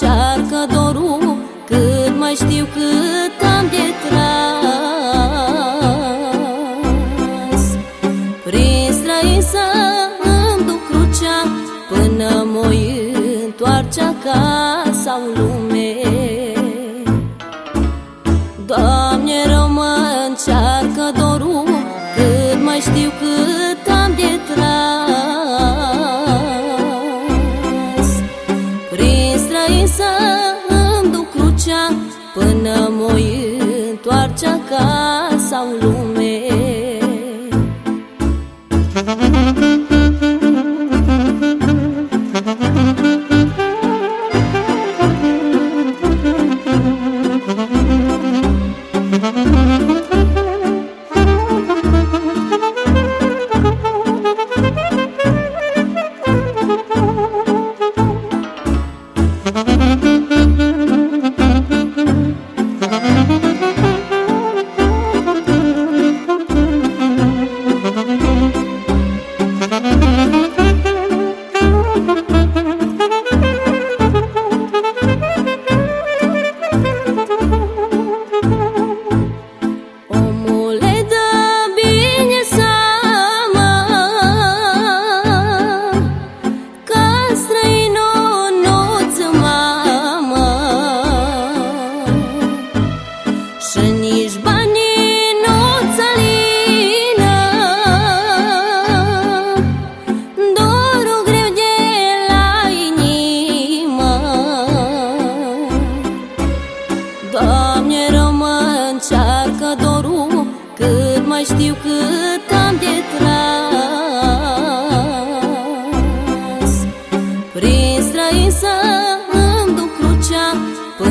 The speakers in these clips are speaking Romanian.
încearcă dorul Cât mai știu cât am de tras. Prin străin să îmi duc crucea Până mă întoarce acasă în lume. Doamne rău 这个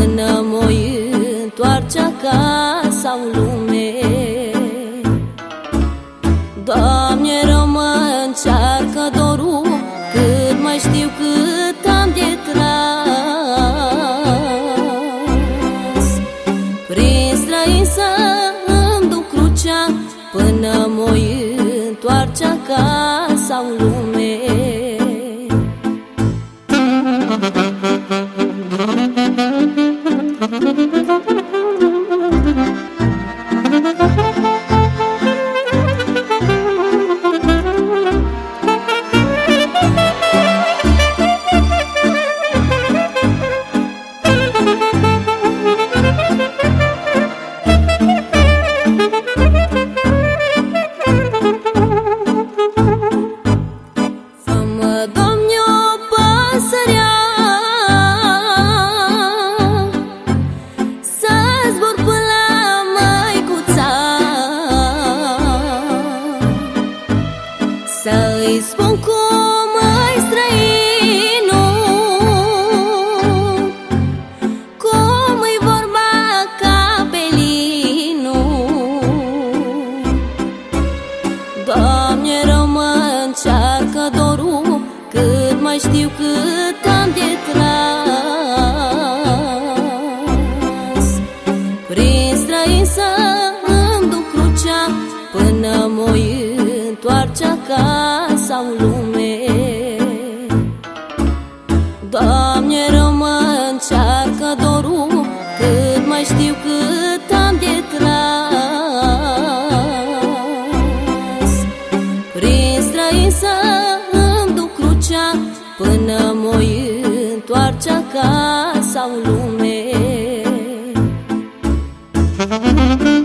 Până mă întoarce acasă în lume. Doamne, rămă încearcă dorul Cât mai știu cât am de tras. Prin străin să îmi duc crucea Până mă întoarce acasă în lume. orice acasă sau lume Doamne, rău mă încearcă dorul Cât mai știu cât am de tras Prin străin să îmi duc crucea Până mă întoarce acasă sau lume Thank you.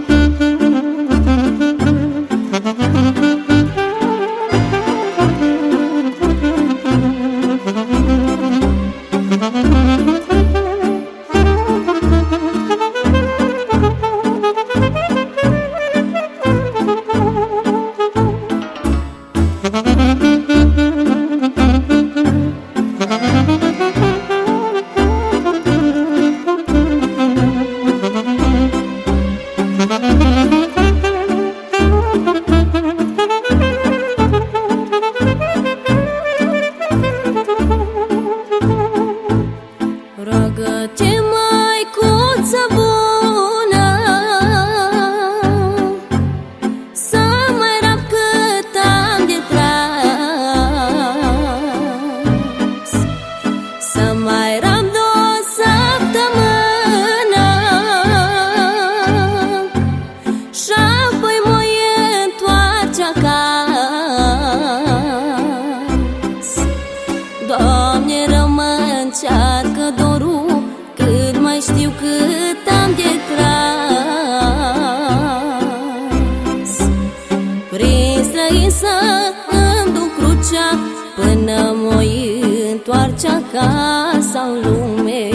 ca sau lume.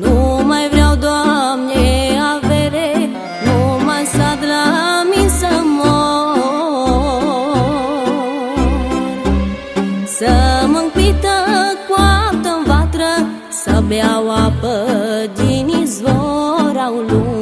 Nu mai vreau, Doamne, avere Nu mai stat la min să mor. Să mă pită cu aptă vatră Să beau apă din izvor au lume.